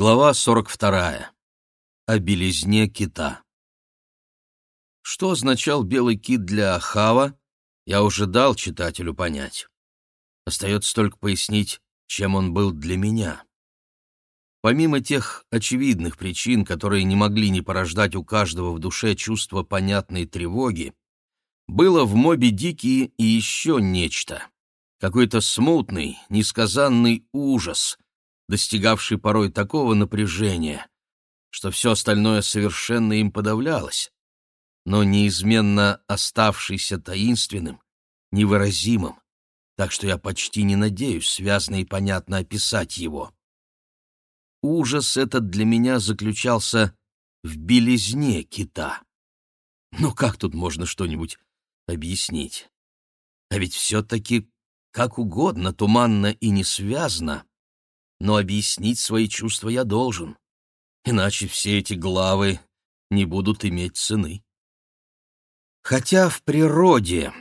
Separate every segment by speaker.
Speaker 1: Глава 42. О белизне кита. Что означал белый кит для Ахава, я уже дал читателю понять. Остается только пояснить, чем он был для меня. Помимо тех очевидных причин, которые не могли не порождать у каждого в душе чувство понятной тревоги, было в Моби Дике и еще нечто. Какой-то смутный, несказанный ужас — достигавший порой такого напряжения, что все остальное совершенно им подавлялось, но неизменно оставшийся таинственным, невыразимым, так что я почти не надеюсь связно и понятно описать его. Ужас этот для меня заключался в белизне кита. Ну как тут можно что-нибудь объяснить? А ведь все-таки как угодно, туманно и несвязно, но объяснить свои чувства я должен, иначе все эти главы не будут иметь цены. Хотя в природе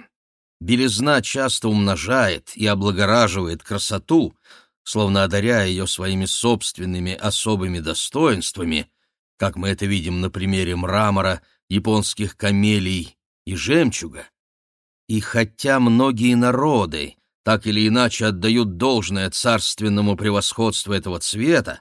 Speaker 1: белизна часто умножает и облагораживает красоту, словно одаряя ее своими собственными особыми достоинствами, как мы это видим на примере мрамора, японских камелий и жемчуга. И хотя многие народы так или иначе отдают должное царственному превосходству этого цвета,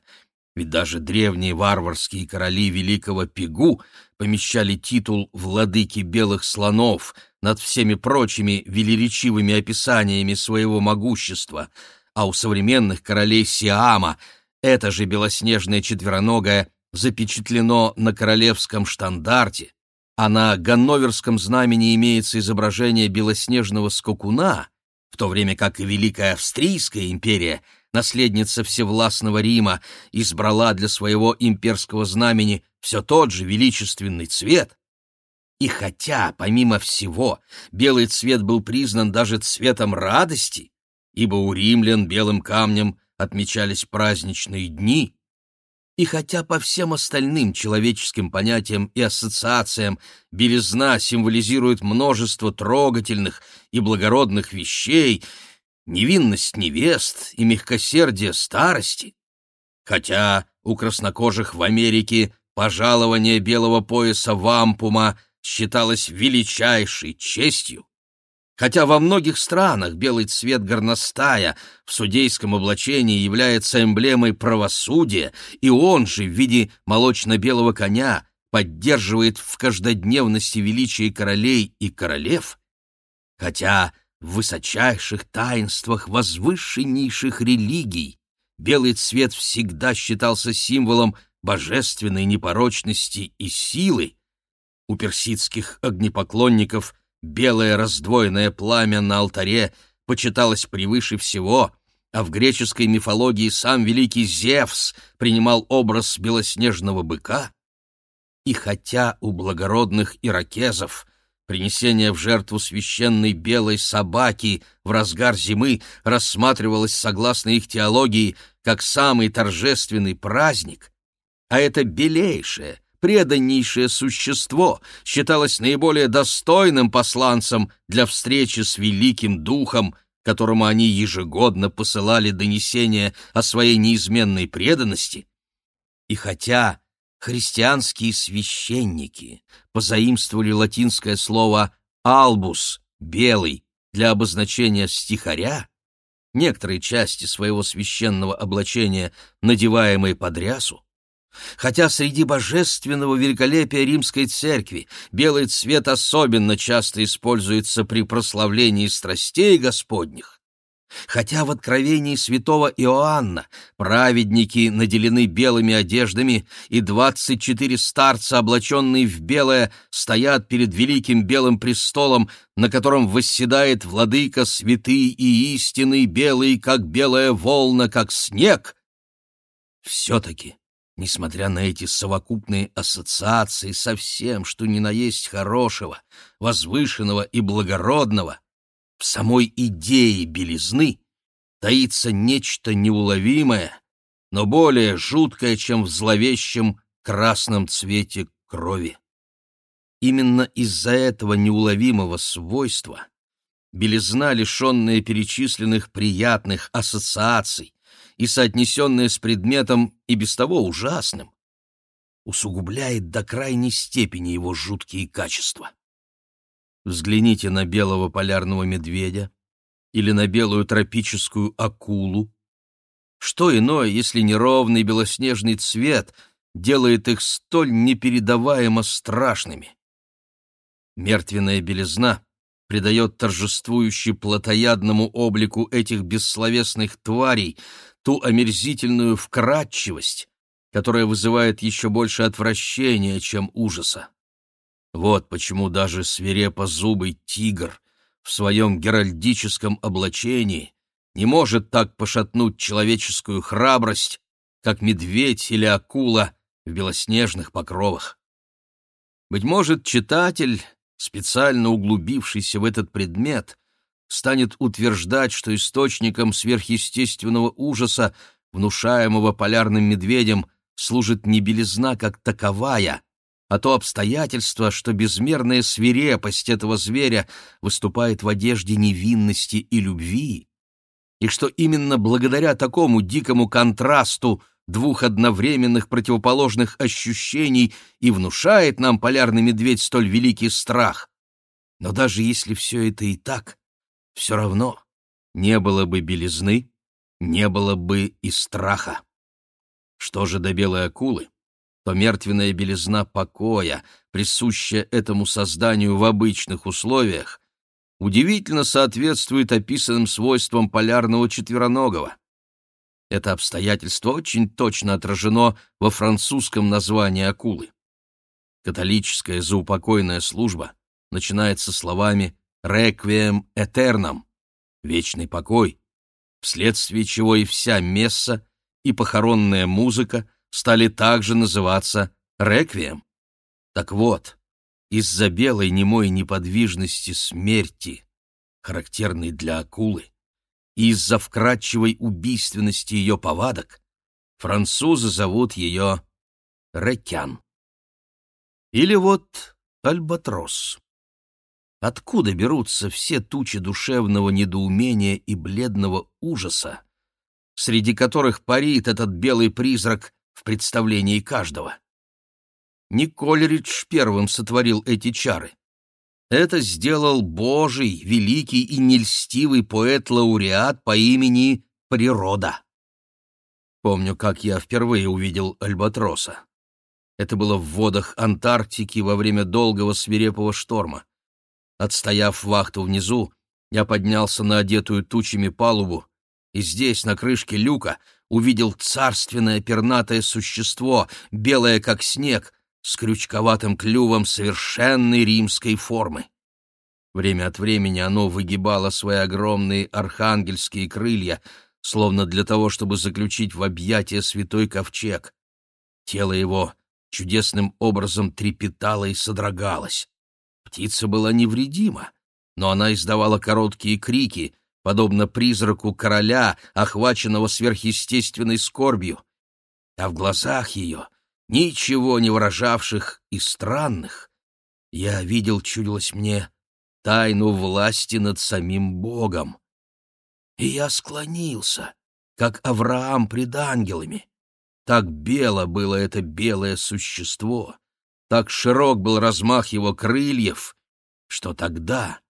Speaker 1: ведь даже древние варварские короли великого Пигу помещали титул «владыки белых слонов» над всеми прочими велеречивыми описаниями своего могущества, а у современных королей Сиама это же белоснежное четвероногое запечатлено на королевском штандарте, а на ганноверском знамени имеется изображение белоснежного скакуна, в то время как Великая Австрийская империя, наследница Всевластного Рима, избрала для своего имперского знамени все тот же величественный цвет, и хотя, помимо всего, белый цвет был признан даже цветом радости, ибо у римлян белым камнем отмечались праздничные дни, и хотя по всем остальным человеческим понятиям и ассоциациям белизна символизирует множество трогательных и благородных вещей, невинность невест и мягкосердие старости, хотя у краснокожих в Америке пожалование белого пояса вампума считалось величайшей честью, Хотя во многих странах белый цвет горностая в судейском облачении является эмблемой правосудия, и он же в виде молочно-белого коня поддерживает в каждодневности величие королей и королев, хотя в высочайших таинствах возвышеннейших религий белый цвет всегда считался символом божественной непорочности и силы, у персидских огнепоклонников – Белое раздвоенное пламя на алтаре почиталось превыше всего, а в греческой мифологии сам великий Зевс принимал образ белоснежного быка. И хотя у благородных иракезов принесение в жертву священной белой собаки в разгар зимы рассматривалось, согласно их теологии, как самый торжественный праздник, а это белейшее, преданнейшее существо считалось наиболее достойным посланцем для встречи с Великим Духом, которому они ежегодно посылали донесения о своей неизменной преданности. И хотя христианские священники позаимствовали латинское слово «албус» — «белый» для обозначения стихаря, некоторые части своего священного облачения, надеваемые под рясу, Хотя среди божественного великолепия римской церкви белый цвет особенно часто используется при прославлении страстей Господних, хотя в откровении святого Иоанна праведники наделены белыми одеждами, и двадцать четыре старца, облаченные в белое, стоят перед великим белым престолом, на котором восседает владыка святый и истинный, белый, как белая волна, как снег, все-таки Несмотря на эти совокупные ассоциации со всем, что ни на есть хорошего, возвышенного и благородного, в самой идее белизны таится нечто неуловимое, но более жуткое, чем в зловещем красном цвете крови. Именно из-за этого неуловимого свойства белизна, лишенная перечисленных приятных ассоциаций, и соотнесенное с предметом и без того ужасным, усугубляет до крайней степени его жуткие качества. Взгляните на белого полярного медведя или на белую тропическую акулу. Что иное, если неровный белоснежный цвет делает их столь непередаваемо страшными? Мертвенная белизна придает торжествующий плотоядному облику этих бессловесных тварей ту омерзительную вкрадчивость, которая вызывает еще больше отвращения, чем ужаса. Вот почему даже свирепозубый тигр в своем геральдическом облачении не может так пошатнуть человеческую храбрость, как медведь или акула в белоснежных покровах. Быть может, читатель специально углубившийся в этот предмет, станет утверждать, что источником сверхъестественного ужаса, внушаемого полярным медведем, служит не белизна как таковая, а то обстоятельство, что безмерная свирепость этого зверя выступает в одежде невинности и любви, и что именно благодаря такому дикому контрасту двух одновременных противоположных ощущений и внушает нам полярный медведь столь великий страх. Но даже если все это и так, все равно не было бы белизны, не было бы и страха. Что же до белой акулы, то мертвенная белизна покоя, присущая этому созданию в обычных условиях, удивительно соответствует описанным свойствам полярного четвероногого. Это обстоятельство очень точно отражено во французском названии акулы. Католическая заупокойная служба начинается словами «реквием этерном» — «вечный покой», вследствие чего и вся месса, и похоронная музыка стали также называться «реквием». Так вот, из-за белой немой неподвижности смерти, характерной для акулы, из-за вкрадчивой убийственности ее повадок французы зовут ее Рекян. Или вот Альбатрос. Откуда берутся все тучи душевного недоумения и бледного ужаса, среди которых парит этот белый призрак в представлении каждого? Не Колеридж первым сотворил эти чары. Это сделал Божий, великий и нельстивый поэт-лауреат по имени Природа. Помню, как я впервые увидел Альбатроса. Это было в водах Антарктики во время долгого свирепого шторма. Отстояв вахту внизу, я поднялся на одетую тучами палубу, и здесь, на крышке люка, увидел царственное пернатое существо, белое как снег, с крючковатым клювом совершенной римской формы. Время от времени оно выгибало свои огромные архангельские крылья, словно для того, чтобы заключить в объятия святой ковчег. Тело его чудесным образом трепетало и содрогалось. Птица была невредима, но она издавала короткие крики, подобно призраку короля, охваченного сверхъестественной скорбью. А в глазах ее ничего не выражавших и странных, я видел, чудилось мне, тайну власти над самим Богом. И я склонился, как Авраам пред ангелами. Так бело было это белое существо, так широк был размах его крыльев, что тогда,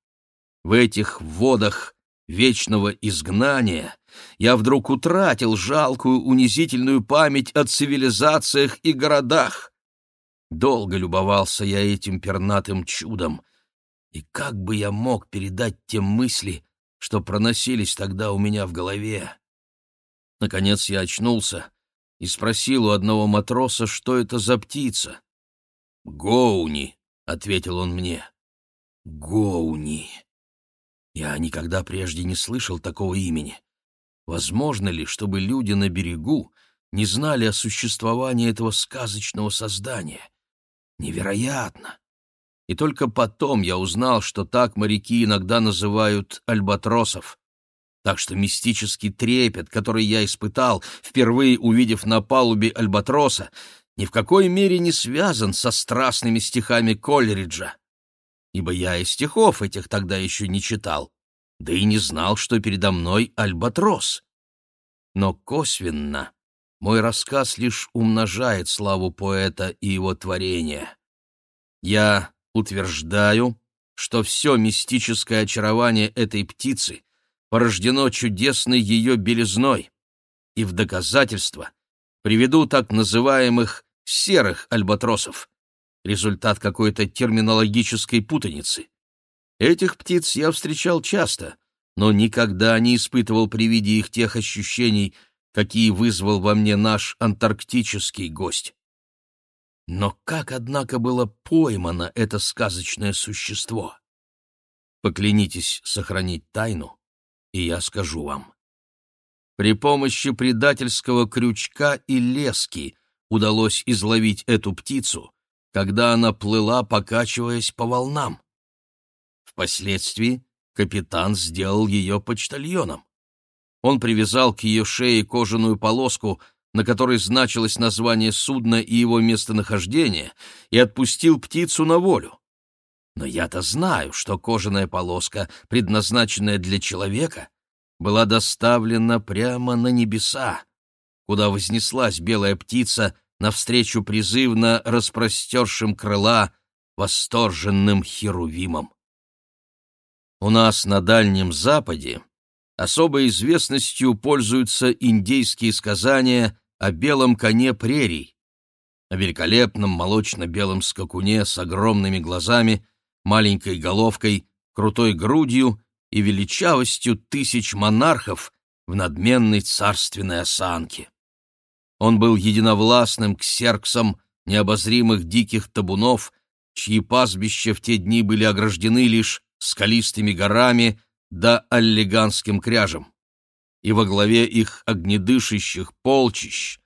Speaker 1: в этих водах вечного изгнания, я вдруг утратил жалкую унизительную память о цивилизациях и городах. Долго любовался я этим пернатым чудом, и как бы я мог передать те мысли, что проносились тогда у меня в голове? Наконец я очнулся и спросил у одного матроса, что это за птица. «Гоуни», — ответил он мне. «Гоуни». Я никогда прежде не слышал такого имени. Возможно ли, чтобы люди на берегу не знали о существовании этого сказочного создания? Невероятно! И только потом я узнал, что так моряки иногда называют альбатросов. Так что мистический трепет, который я испытал, впервые увидев на палубе альбатроса, ни в какой мере не связан со страстными стихами Колериджа ибо я и стихов этих тогда еще не читал, да и не знал, что передо мной альбатрос. но косвенно мой рассказ лишь умножает славу поэта и его творения. Я утверждаю, что все мистическое очарование этой птицы порождено чудесной ее белизной, и в доказательство приведу так называемых серых альбатросов, результат какой-то терминологической путаницы. Этих птиц я встречал часто, но никогда не испытывал при виде их тех ощущений, какие вызвал во мне наш антарктический гость. Но как, однако, было поймано это сказочное существо? Поклянитесь сохранить тайну, и я скажу вам. При помощи предательского крючка и лески удалось изловить эту птицу, когда она плыла, покачиваясь по волнам. Впоследствии капитан сделал ее почтальоном. Он привязал к ее шее кожаную полоску, на которой значилось название судна и его местонахождение, и отпустил птицу на волю. Но я-то знаю, что кожаная полоска, предназначенная для человека, была доставлена прямо на небеса, куда вознеслась белая птица навстречу призывно распростершим крыла восторженным херувимам. У нас на Дальнем Западе особой известностью пользуются индейские сказания о белом коне прерий, о великолепном молочно-белом скакуне с огромными глазами, маленькой головкой, крутой грудью и величавостью тысяч монархов в надменной царственной осанке. Он был единовластным ксерксом необозримых диких табунов, чьи пастбища в те дни были ограждены лишь скалистыми горами да аллиганским кряжем. И во главе их огнедышащих полчищ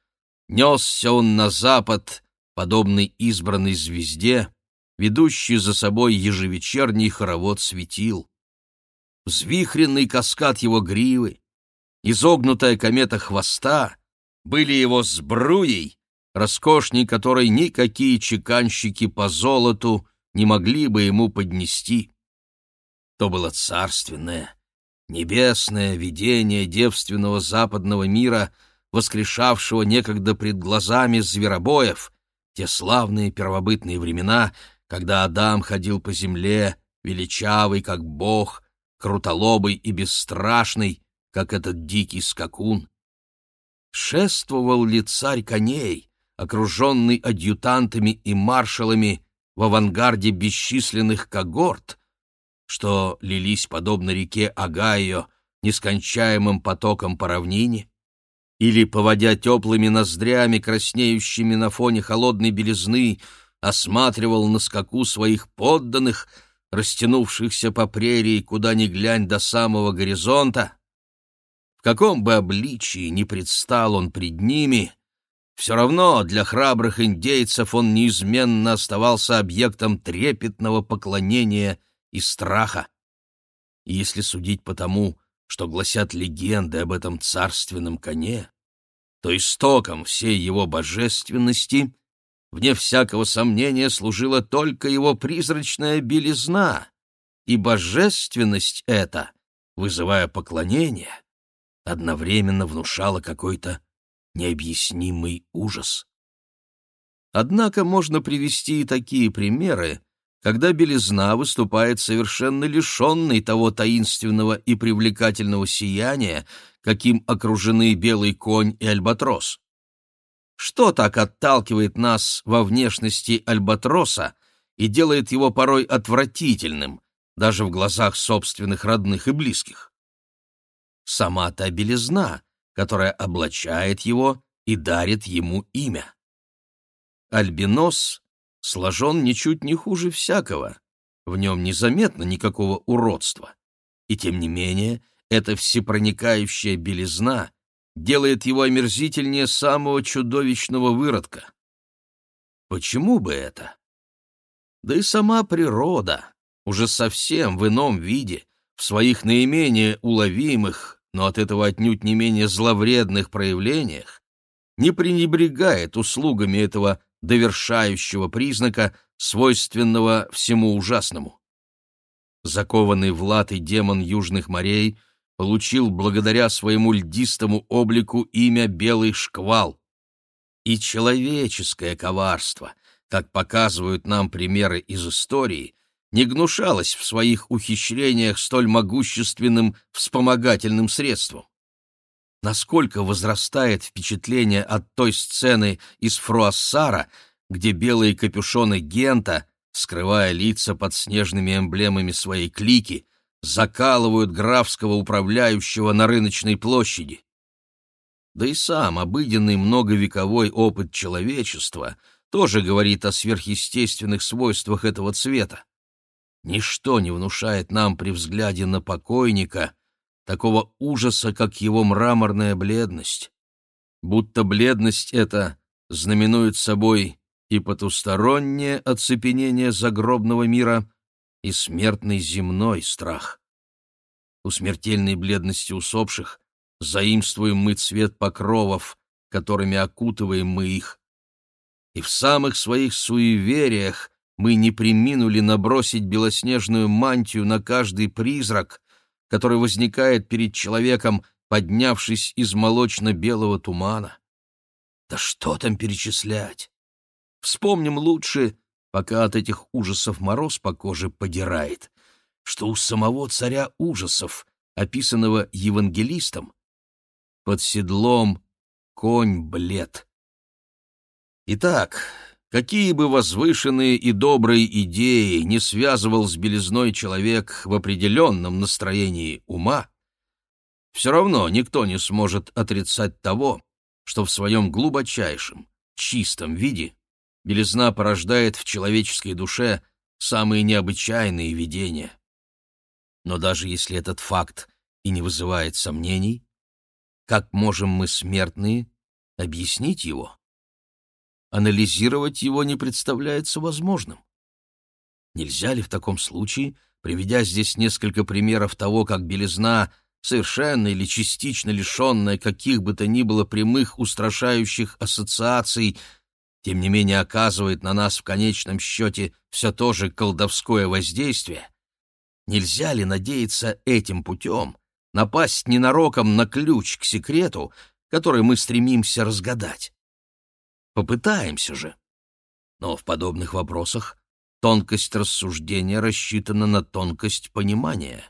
Speaker 1: несся он на запад, подобный избранной звезде, ведущий за собой ежевечерний хоровод светил. Взвихренный каскад его гривы, изогнутая комета хвоста были его сбруей, роскошней которой никакие чеканщики по золоту не могли бы ему поднести. То было царственное, небесное видение девственного западного мира, воскрешавшего некогда пред глазами зверобоев, те славные первобытные времена, когда Адам ходил по земле, величавый, как бог, крутолобый и бесстрашный, как этот дикий скакун. Шествовал ли царь коней, окруженный адъютантами и маршалами в авангарде бесчисленных когорт, что лились подобно реке Огайо нескончаемым потоком по равнине, или, поводя теплыми ноздрями, краснеющими на фоне холодной белизны, осматривал на скаку своих подданных, растянувшихся по прерии, куда ни глянь до самого горизонта, в каком бы обличии ни предстал он пред ними, все равно для храбрых индейцев он неизменно оставался объектом трепетного поклонения и страха. И если судить по тому, что гласят легенды об этом царственном коне, то истоком всей его божественности, вне всякого сомнения, служила только его призрачная белизна, и божественность эта, вызывая поклонение, одновременно внушала какой-то необъяснимый ужас. Однако можно привести и такие примеры, когда белизна выступает совершенно лишенной того таинственного и привлекательного сияния, каким окружены белый конь и альбатрос. Что так отталкивает нас во внешности альбатроса и делает его порой отвратительным, даже в глазах собственных родных и близких? Сама та белизна, которая облачает его и дарит ему имя. Альбинос сложен ничуть не хуже всякого, в нем незаметно никакого уродства. И тем не менее, эта всепроникающая белизна делает его омерзительнее самого чудовищного выродка. Почему бы это? Да и сама природа, уже совсем в ином виде, в своих наименее уловимых, но от этого отнюдь не менее зловредных проявлениях, не пренебрегает услугами этого довершающего признака, свойственного всему ужасному. Закованный в латы демон южных морей получил благодаря своему льдистому облику имя Белый Шквал. И человеческое коварство, как показывают нам примеры из истории, не гнушалось в своих ухищрениях столь могущественным вспомогательным средством. Насколько возрастает впечатление от той сцены из Фруассара, где белые капюшоны Гента, скрывая лица под снежными эмблемами своей клики, закалывают графского управляющего на рыночной площади. Да и сам обыденный многовековой опыт человечества тоже говорит о сверхъестественных свойствах этого цвета. Ничто не внушает нам при взгляде на покойника такого ужаса, как его мраморная бледность. Будто бледность эта знаменует собой и потустороннее оцепенение загробного мира, и смертный земной страх. У смертельной бледности усопших заимствуем мы цвет покровов, которыми окутываем мы их. И в самых своих суевериях мы не приминули набросить белоснежную мантию на каждый призрак, который возникает перед человеком, поднявшись из молочно-белого тумана. Да что там перечислять? Вспомним лучше, пока от этих ужасов мороз по коже подирает, что у самого царя ужасов, описанного евангелистом, под седлом конь блед. Итак, какие бы возвышенные и добрые идеи не связывал с белизной человек в определенном настроении ума, все равно никто не сможет отрицать того, что в своем глубочайшем, чистом виде белизна порождает в человеческой душе самые необычайные видения. Но даже если этот факт и не вызывает сомнений, как можем мы, смертные, объяснить его? Анализировать его не представляется возможным. Нельзя ли в таком случае, приведя здесь несколько примеров того, как белизна, совершенно или частично лишенная каких бы то ни было прямых устрашающих ассоциаций, тем не менее оказывает на нас в конечном счете все то же колдовское воздействие, нельзя ли надеяться этим путем напасть ненароком на ключ к секрету, который мы стремимся разгадать? Попытаемся же. Но в подобных вопросах тонкость рассуждения рассчитана на тонкость понимания,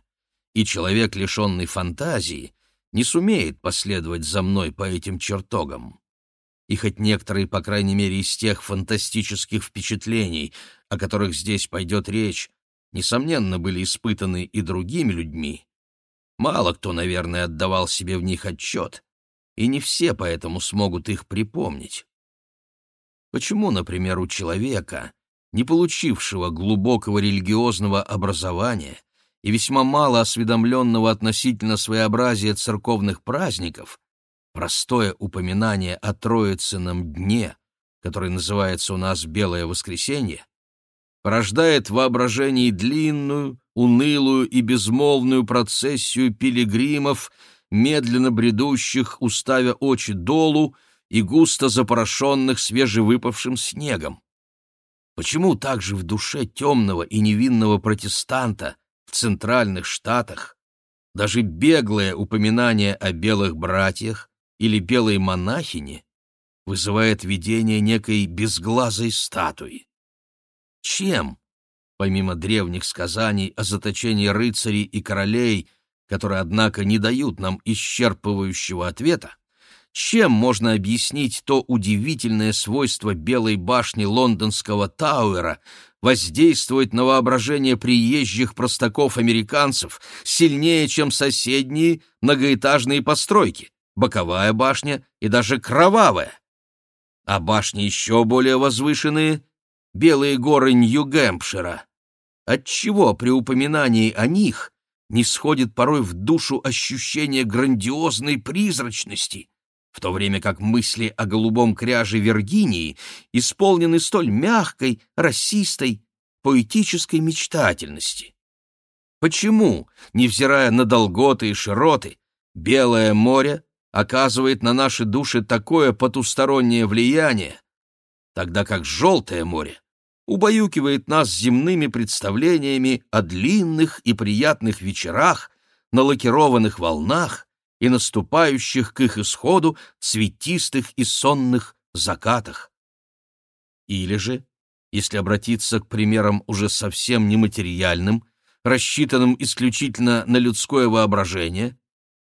Speaker 1: и человек, лишенный фантазии, не сумеет последовать за мной по этим чертогам и хоть некоторые, по крайней мере, из тех фантастических впечатлений, о которых здесь пойдет речь, несомненно, были испытаны и другими людьми, мало кто, наверное, отдавал себе в них отчет, и не все поэтому смогут их припомнить. Почему, например, у человека, не получившего глубокого религиозного образования и весьма мало осведомленного относительно своеобразия церковных праздников, Простое упоминание о Троицыном дне, который называется у нас «Белое воскресенье», порождает в воображении длинную, унылую и безмолвную процессию пилигримов, медленно бредущих, уставя очи долу и густо запорошенных свежевыпавшим снегом. Почему также в душе темного и невинного протестанта в центральных штатах даже беглое упоминание о белых братьях, или белой монахини вызывает видение некой безглазой статуи. Чем, помимо древних сказаний о заточении рыцарей и королей, которые, однако, не дают нам исчерпывающего ответа, чем можно объяснить то удивительное свойство Белой башни лондонского Тауэра воздействовать на воображение приезжих простаков-американцев сильнее, чем соседние многоэтажные постройки? боковая башня и даже кровавая. А башни еще более возвышенные — белые горы Нью-Гэмпшира. Отчего при упоминании о них не сходит порой в душу ощущение грандиозной призрачности, в то время как мысли о голубом кряже Виргинии исполнены столь мягкой, расистой, поэтической мечтательности. Почему, невзирая на долготы и широты, Белое море оказывает на наши души такое потустороннее влияние, тогда как Желтое море убаюкивает нас земными представлениями о длинных и приятных вечерах, на лакированных волнах и наступающих к их исходу цветистых и сонных закатах. Или же, если обратиться к примерам уже совсем нематериальным, рассчитанным исключительно на людское воображение,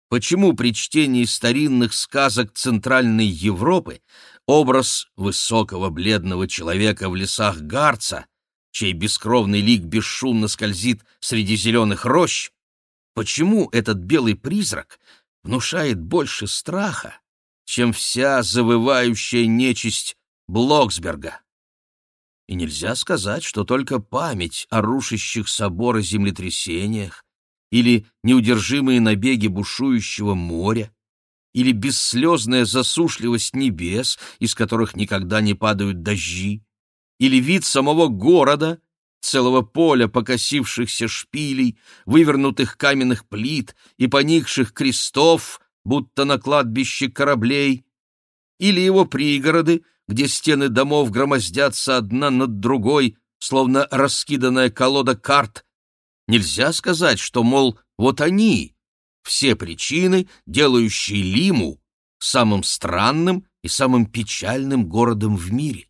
Speaker 1: почему при чтении старинных сказок Центральной Европы образ высокого бледного человека в лесах Гарца, чей бескровный лик бесшумно скользит среди зеленых рощ, почему этот белый призрак внушает больше страха, чем вся завывающая нечисть Блоксберга? И нельзя сказать, что только память о рушащих соборы землетрясениях или неудержимые набеги бушующего моря, или бесслезная засушливость небес, из которых никогда не падают дожди, или вид самого города, целого поля покосившихся шпилей, вывернутых каменных плит и поникших крестов, будто на кладбище кораблей, или его пригороды, где стены домов громоздятся одна над другой, словно раскиданная колода карт, нельзя сказать, что, мол, вот они, все причины, делающие Лиму самым странным и самым печальным городом в мире.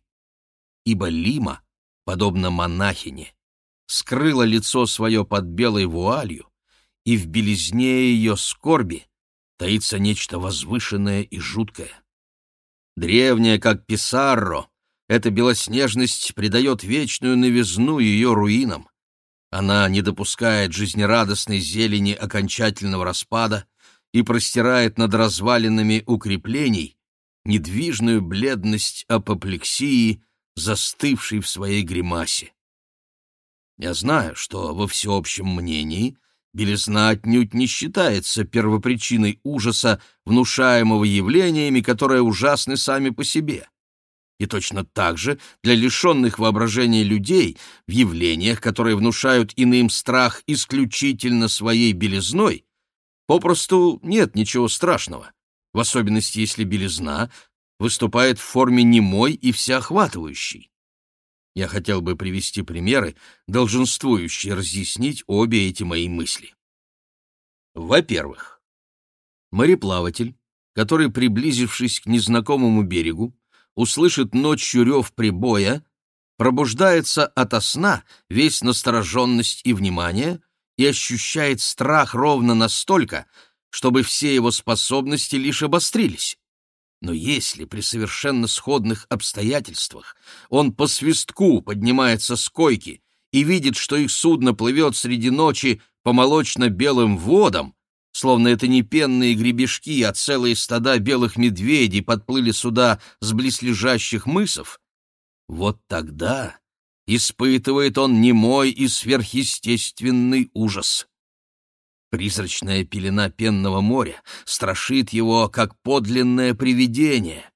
Speaker 1: Ибо Лима, подобно монахине, скрыла лицо свое под белой вуалью, и в белизне ее скорби таится нечто возвышенное и жуткое. Древняя, как Писарро, эта белоснежность придает вечную новизну ее руинам. Она не допускает жизнерадостной зелени окончательного распада и простирает над развалинами укреплений недвижную бледность апоплексии, застывшей в своей гримасе. Я знаю, что во всеобщем мнении Белизна отнюдь не считается первопричиной ужаса, внушаемого явлениями, которые ужасны сами по себе. И точно так же для лишенных воображения людей в явлениях, которые внушают иным страх исключительно своей белизной, попросту нет ничего страшного, в особенности если белизна выступает в форме немой и всеохватывающей. Я хотел бы привести примеры, долженствующие разъяснить обе эти мои мысли. Во-первых, мореплаватель, который, приблизившись к незнакомому берегу, услышит ночью рев прибоя, пробуждается ото сна весь настороженность и внимание и ощущает страх ровно настолько, чтобы все его способности лишь обострились. Но если при совершенно сходных обстоятельствах он по свистку поднимается с койки и видит, что их судно плывет среди ночи по молочно-белым водам, словно это не пенные гребешки, а целые стада белых медведей подплыли сюда с близлежащих мысов, вот тогда испытывает он немой и сверхъестественный ужас. Призрачная пелена пенного моря страшит его, как подлинное привидение.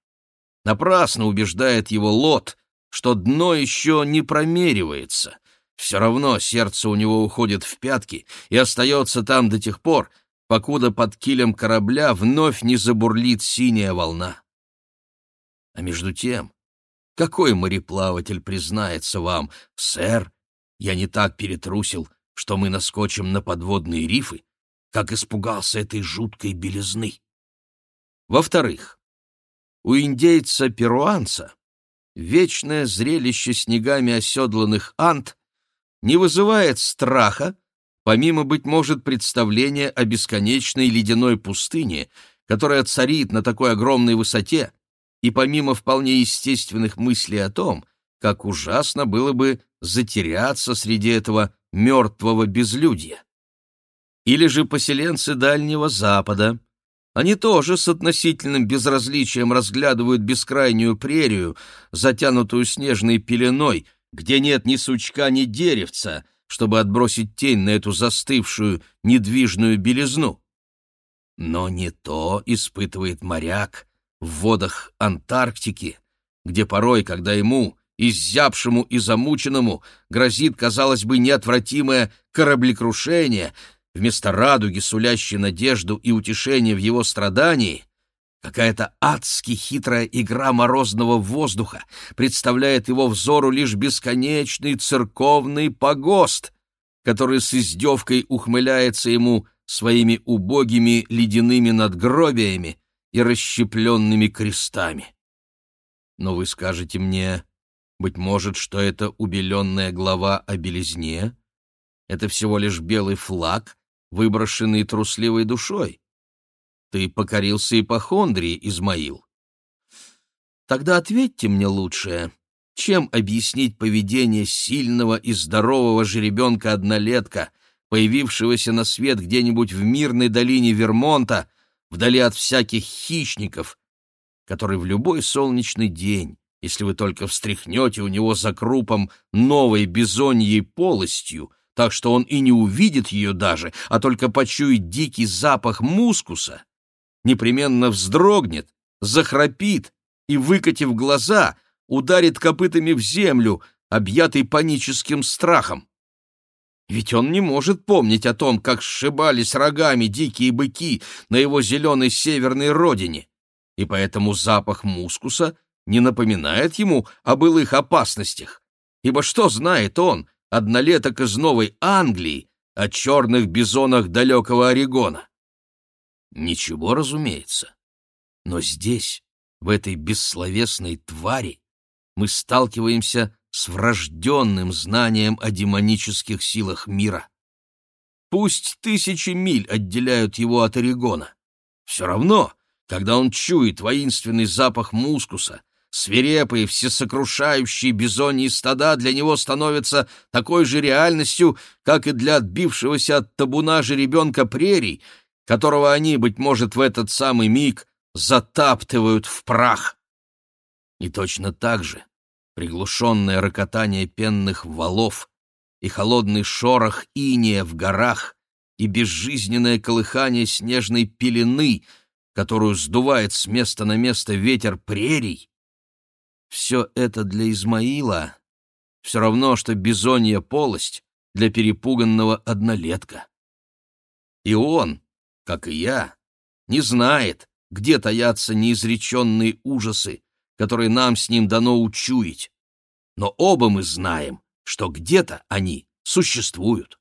Speaker 1: Напрасно убеждает его Лот, что дно еще не промеривается. Все равно сердце у него уходит в пятки и остается там до тех пор, покуда под килем корабля вновь не забурлит синяя волна. А между тем, какой мореплаватель признается вам, «Сэр, я не так перетрусил, что мы наскочим на подводные рифы, как испугался этой жуткой белизны. Во-вторых, у индейца-перуанца вечное зрелище снегами оседланных ант не вызывает страха, помимо, быть может, представления о бесконечной ледяной пустыне, которая царит на такой огромной высоте, и помимо вполне естественных мыслей о том, как ужасно было бы затеряться среди этого мертвого безлюдья. Или же поселенцы Дальнего Запада. Они тоже с относительным безразличием разглядывают бескрайнюю прерию, затянутую снежной пеленой, где нет ни сучка, ни деревца, чтобы отбросить тень на эту застывшую, недвижную белизну. Но не то испытывает моряк в водах Антарктики, где порой, когда ему, изябшему и замученному, грозит, казалось бы, неотвратимое кораблекрушение, вместо радуги, сулящей надежду и утешение в его страдании, какая-то адски хитрая игра морозного воздуха представляет его взору лишь бесконечный церковный погост, который с издевкой ухмыляется ему своими убогими ледяными надгробиями и расщепленными крестами. Но вы скажете мне, быть может, что это убеленная глава о белизне? Это всего лишь белый флаг, выброшенный трусливой душой. Ты покорился ипохондрии, Измаил. Тогда ответьте мне лучше, чем объяснить поведение сильного и здорового жеребенка-однолетка, появившегося на свет где-нибудь в мирной долине Вермонта, вдали от всяких хищников, который в любой солнечный день, если вы только встряхнете у него за крупом новой бизоньей полостью, так что он и не увидит ее даже, а только почует дикий запах мускуса, непременно вздрогнет, захрапит и, выкатив глаза, ударит копытами в землю, объятый паническим страхом. Ведь он не может помнить о том, как сшибались рогами дикие быки на его зеленой северной родине, и поэтому запах мускуса не напоминает ему о былых опасностях. Ибо что знает он, однолеток из Новой Англии, о черных бизонах далекого Орегона? Ничего, разумеется. Но здесь, в этой бессловесной твари, мы сталкиваемся с врожденным знанием о демонических силах мира. Пусть тысячи миль отделяют его от Орегона. Все равно, когда он чует воинственный запах мускуса, свирепые, всесокрушающие бизоньи стада для него становятся такой же реальностью, как и для отбившегося от табуна жеребенка прерий, которого они, быть может, в этот самый миг затаптывают в прах. И точно так же приглушенное рокотание пенных валов и холодный шорох иния в горах и безжизненное колыхание снежной пелены, которую сдувает с места на место ветер прерий, все это для Измаила все равно, что бизонья полость для перепуганного однолетка. И он, как и я, не знает, где таятся неизреченные ужасы, которые нам с ним дано учуять. Но оба мы знаем, что где-то они существуют.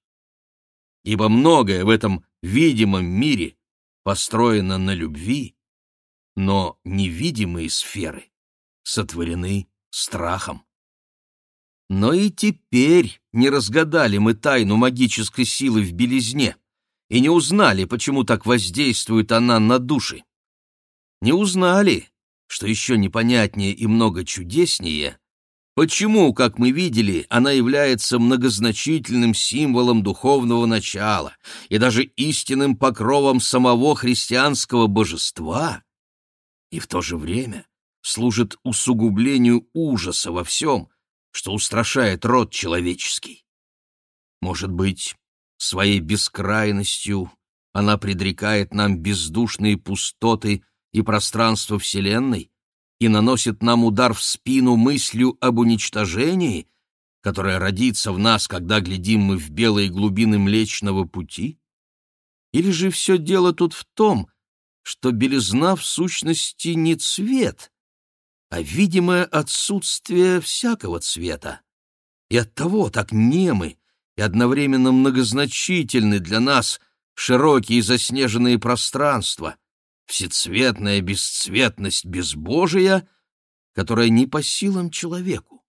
Speaker 1: Ибо многое в этом видимом мире построено на любви, но невидимые сферы сотворены страхом. Но и теперь не разгадали мы тайну магической силы в белизне и не узнали, почему так воздействует она на души не узнали, что еще непонятнее и много чудеснее, почему, как мы видели, она является многозначительным символом духовного начала и даже истинным покровом самого христианского божества, и в то же время служит усугублению ужаса во всем, что устрашает род человеческий. Может быть, своей бескрайностью она предрекает нам бездушные пустоты и пространство Вселенной и наносит нам удар в спину мыслью об уничтожении, которая родится в нас, когда глядим мы в белые глубины Млечного Пути? Или же все дело тут в том, что белизна в сущности не цвет, а видимое отсутствие всякого цвета, и оттого так немы и одновременно многозначительны для нас широкие заснеженные пространства, всецветная бесцветность безбожия, которая не по силам человеку.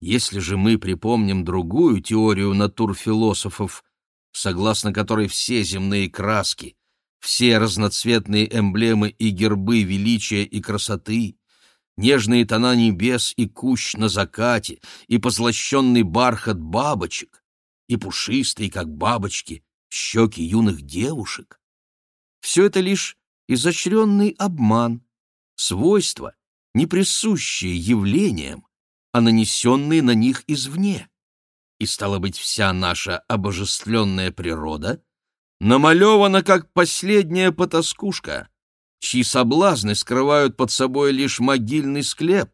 Speaker 1: Если же мы припомним другую теорию натурфилософов, согласно которой все земные краски, все разноцветные эмблемы и гербы величия и красоты, нежные тона небес и кущ на закате, и позлощенный бархат бабочек, и пушистые, как бабочки, щеки юных девушек, все это лишь изощренный обман, свойства, не присущие явлениям, а нанесенные на них извне. И, стало быть, вся наша обожествленная природа намалевана, как последняя потаскушка, чьи соблазны скрывают под собой лишь могильный склеп.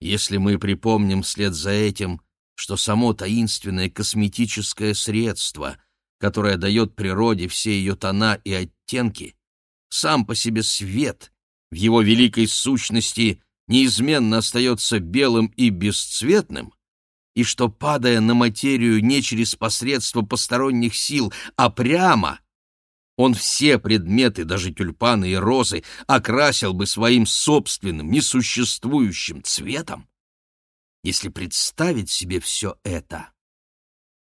Speaker 1: Если мы припомним вслед за этим, что само таинственное косметическое средство, которое дает природе все ее тона и оттенки, сам по себе свет в его великой сущности неизменно остается белым и бесцветным, и что, падая на материю не через посредство посторонних сил, а прямо, он все предметы, даже тюльпаны и розы, окрасил бы своим собственным, несуществующим цветом? Если представить себе все это,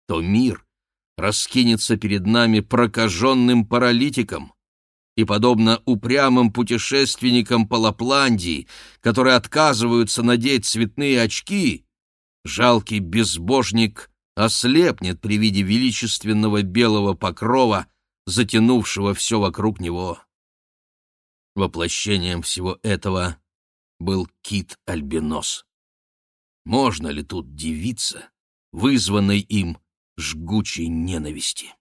Speaker 1: то мир раскинется перед нами прокаженным паралитиком, и, подобно упрямым путешественникам по Лапландии, которые отказываются надеть цветные очки, жалкий безбожник ослепнет при виде величественного белого покрова, затянувшего все вокруг него. Воплощением всего этого был кит-альбинос. Можно ли тут дивиться, вызванной им жгучей ненависти?